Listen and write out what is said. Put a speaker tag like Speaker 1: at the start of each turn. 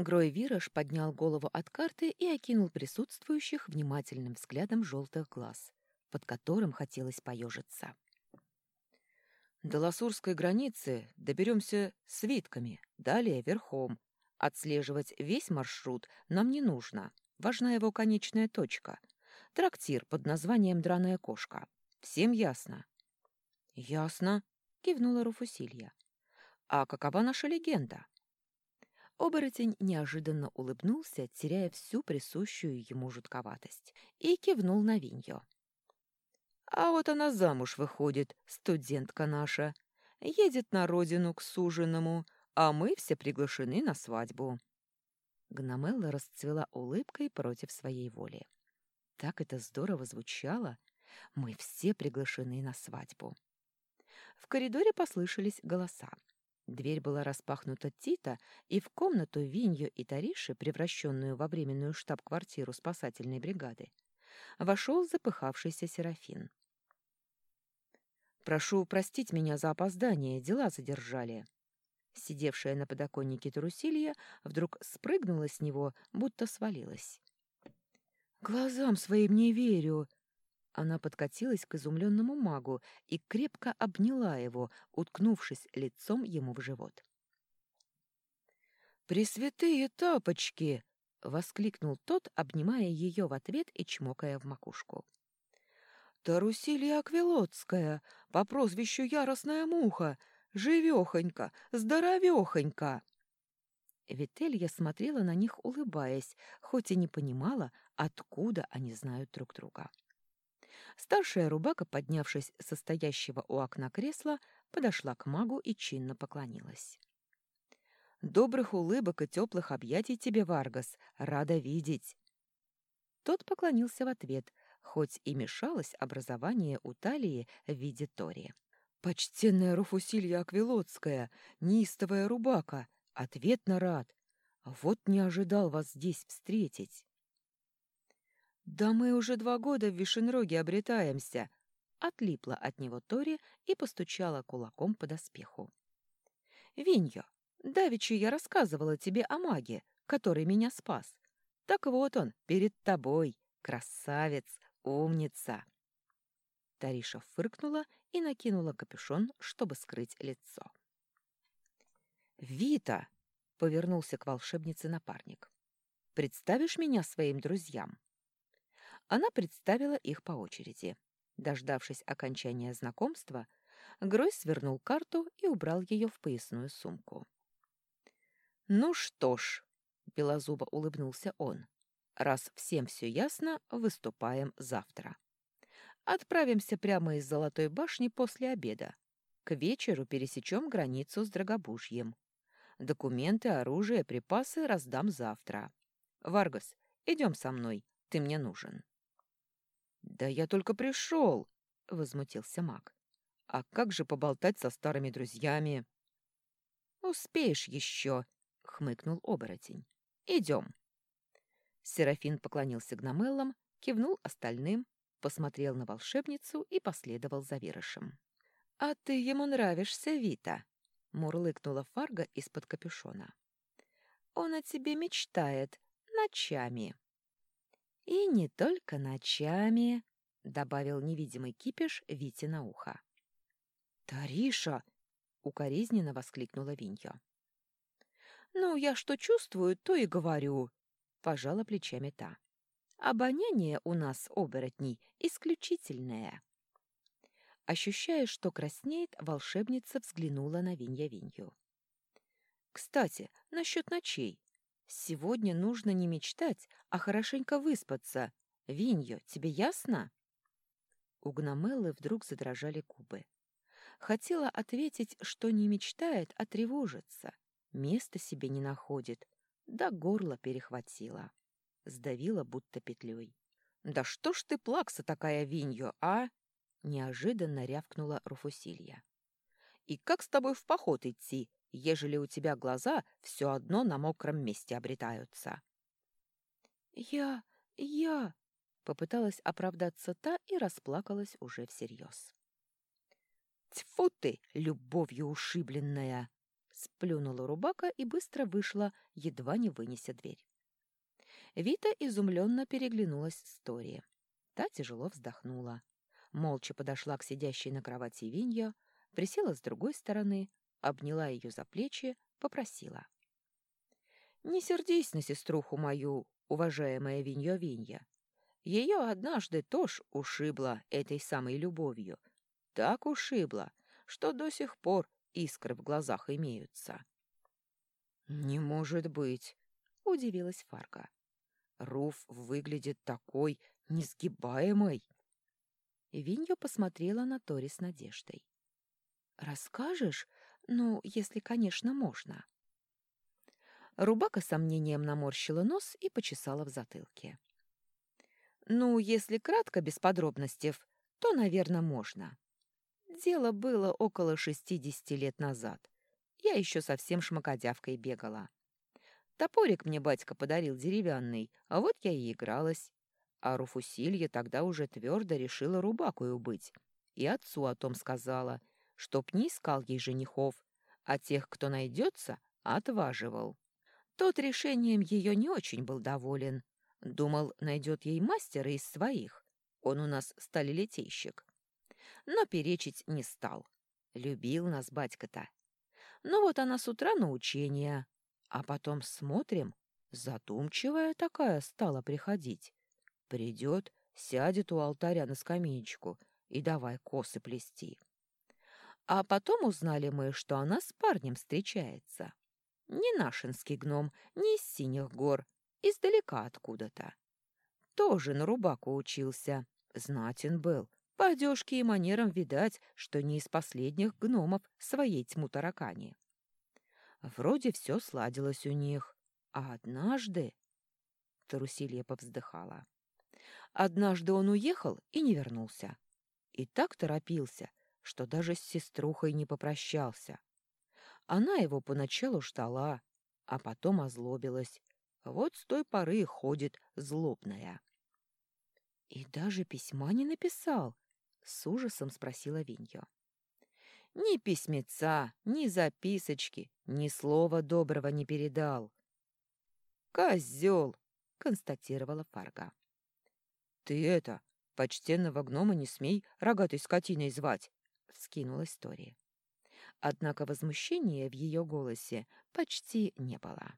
Speaker 1: Грой Вираж поднял голову от карты и окинул присутствующих внимательным взглядом желтых глаз, под которым хотелось поежиться.
Speaker 2: До ласурской границы доберемся свитками, далее верхом. Отслеживать весь маршрут нам не нужно. Важна его конечная точка. Трактир под названием «Драная кошка». Всем ясно?
Speaker 1: «Ясно», — кивнула Руфусилья.
Speaker 2: «А какова наша легенда?»
Speaker 1: Оборотень неожиданно улыбнулся, теряя всю присущую ему жутковатость, и кивнул на Виньо.
Speaker 2: А вот она замуж выходит, студентка наша. Едет на родину к суженому, а мы все приглашены на свадьбу.
Speaker 1: Гномелла расцвела улыбкой против своей воли. Так это здорово звучало. Мы все приглашены на свадьбу. В коридоре послышались голоса. Дверь была распахнута Тита, и в комнату Винью и Тариши, превращенную во временную штаб-квартиру спасательной бригады, вошел запыхавшийся Серафин.
Speaker 3: Прошу простить меня за опоздание, дела задержали. Сидевшая на подоконнике Тарусилья вдруг спрыгнула с него, будто свалилась. «Глазам своим не верю!» Она подкатилась к изумленному магу и крепко обняла его, уткнувшись лицом ему в живот. «Пресвятые тапочки!» — воскликнул тот, обнимая ее в ответ и чмокая в макушку. Тарусилия Аквилотская, по прозвищу Яростная Муха, живехонька, здоровехонька. Вителья смотрела на них, улыбаясь, хоть и не понимала, откуда они знают друг друга. Старшая рубака, поднявшись со стоящего у окна кресла, подошла к магу и чинно поклонилась. «Добрых улыбок и теплых объятий тебе, Варгас! Рада видеть!» Тот поклонился в ответ, хоть и мешалось образование у талии в виде тори. «Почтенная Руфусилья Аквилотская, неистовая рубака, ответно рад. Вот не ожидал вас здесь встретить». «Да мы уже два года в Вишенроге обретаемся», — отлипла от него Тори и постучала кулаком по доспеху. «Виньо, давеча я рассказывала тебе о маге, который меня спас. Так вот он, перед тобой, красавец, «Умница!» Тариша фыркнула и накинула капюшон, чтобы скрыть лицо. «Вита!» — повернулся к волшебнице напарник. «Представишь меня своим друзьям?» Она представила их по очереди. Дождавшись окончания знакомства, Грой свернул карту и убрал ее в поясную сумку. «Ну что ж», — белозубо улыбнулся он, Раз всем все ясно, выступаем завтра. Отправимся прямо из Золотой башни после обеда. К вечеру пересечем границу с Драгобужьем. Документы, оружие, припасы раздам завтра. Варгас, идем со мной, ты мне нужен. — Да я только пришел, — возмутился маг. — А как же поболтать со старыми друзьями? — Успеешь еще, — хмыкнул оборотень. — Идем. Серафин поклонился гномеллам, кивнул остальным, посмотрел на волшебницу и последовал за Вирышем. «А ты ему нравишься, Вита!» — мурлыкнула Фарга из-под капюшона. «Он о тебе мечтает ночами». «И не только ночами», — добавил невидимый кипиш Вите на ухо. «Тариша!» — укоризненно воскликнула Винья. «Ну, я что чувствую, то и говорю», — пожала плечами та. «Обоняние у нас, оборотней, исключительное». Ощущая, что краснеет, волшебница взглянула на Винья-Винью. «Кстати, насчет ночей. Сегодня нужно не мечтать, а хорошенько выспаться. Виньо, тебе ясно?» У Гномеллы вдруг задрожали губы. Хотела ответить, что не мечтает, а тревожится. Места себе не находит, да горло перехватило. Сдавило будто петлей. «Да что ж ты плакса такая винью, а?» Неожиданно рявкнула Руфусилья. «И как с тобой в поход идти, ежели у тебя глаза все одно на мокром месте обретаются?» «Я... я...» — попыталась оправдаться та и расплакалась уже всерьез. «Тьфу ты, любовью ушибленная!»
Speaker 1: — Сплюнула Рубака и быстро вышла, едва не вынеся дверь. Вита изумленно переглянулась с Тори. Та тяжело вздохнула. Молча подошла к сидящей на кровати Винья, присела с другой стороны, обняла ее за плечи, попросила. «Не сердись на сеструху мою, уважаемая Винья-Винья. Ее однажды тоже ушибла этой самой любовью. Так ушибла, что до сих пор искры в глазах имеются». «Не может быть!» — удивилась Фарка. Руф выглядит такой несгибаемой. Винья посмотрела на Тори с надеждой. «Расскажешь? Ну, если, конечно, можно». Рубака сомнением наморщила нос и почесала в затылке. «Ну, если кратко, без подробностей, то, наверное, можно. Дело было около шестидесяти лет назад. Я еще совсем шмакодявкой бегала. Топорик мне батька подарил деревянный, а вот я и игралась. А Руфусилья тогда уже твердо решила рубакою быть. И отцу о том сказала, чтоб не искал ей женихов, а тех, кто найдется, отваживал. Тот решением ее не очень был доволен. Думал, найдет ей мастера из своих. Он у нас сталелитейщик. Но перечить не стал. Любил нас батька-то. Ну вот она с утра на учения, а потом смотрим, задумчивая такая стала приходить. Придет, сядет у алтаря на скамеечку и давай косы плести. А потом узнали мы, что она с парнем встречается. Не нашинский гном, не из синих гор, издалека откуда-то. Тоже на рубаку учился, знатен был. По одежке и манерам видать, что не из последних гномов своей тьму таракани. Вроде все сладилось у них. А однажды... Тарусилья повздыхала. Однажды он уехал и не вернулся. И так торопился, что даже с сеструхой не попрощался. Она его поначалу ждала, а потом озлобилась. Вот с той поры ходит злобная. — И даже письма не написал? — с ужасом спросила Виньо. Ни письмеца, ни записочки, ни слова доброго не передал. «Козел!» — констатировала Фарга. «Ты это, почтенного гнома не смей рогатой скотиной звать!» — вскинулась Тори. Однако возмущения в ее голосе почти не было.